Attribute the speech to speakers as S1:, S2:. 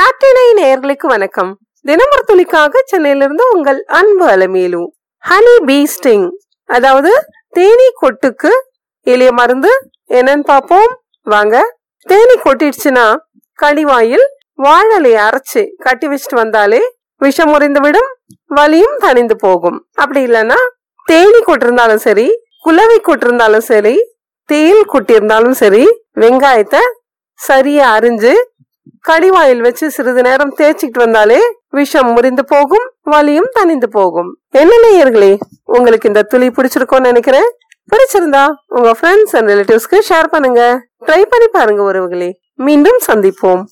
S1: நாட்டினை நேர்களுக்கு வணக்கம். தினமொரு துளிக்காக சென்னையிலிருந்து உங்கள் அன்பு அலமேலு. ஹனி பீ ஸ்டிங். அதாவது தேனீ கொட்டுக்கு எளிய மருந்து என்னன்னு பார்ப்போம். வாங்க. தேனீ கொட்டிடுச்சுன்னா கடிவாயில் வாழலை அரைச்சு கட்டி வச்சுட்டு வந்தாலே விஷம் முறிந்து விடும் வலியும் தணிந்து போகும். அப்படி இல்லைன்னா தேனி கொட்டிருந்தாலும் சரி குலவை கொட்டிருந்தாலும் சரி தேல் கொட்டியிருந்தாலும் சரி வெங்காயத்தை சரியா அரிஞ்சு கடிவாயில் வச்சு சிறிது நேரம் தேய்ச்சிக்கிட்டு வந்தாலே விஷம் முறிந்து போகும் வலியும் தணிந்து போகும். என்ன நேயர்களே உங்களுக்கு இந்த துளி பிடிச்சிருக்கோன்னு நினைக்கிறேன். பிடிச்சிருந்தா உங்க ஃப்ரெண்ட்ஸ் அண்ட் ரிலேட்டிவ்ஸ்க்கு ஷேர் பண்ணுங்க. ட்ரை பண்ணி பாருங்க உறவுகளே. மீண்டும் சந்திப்போம்.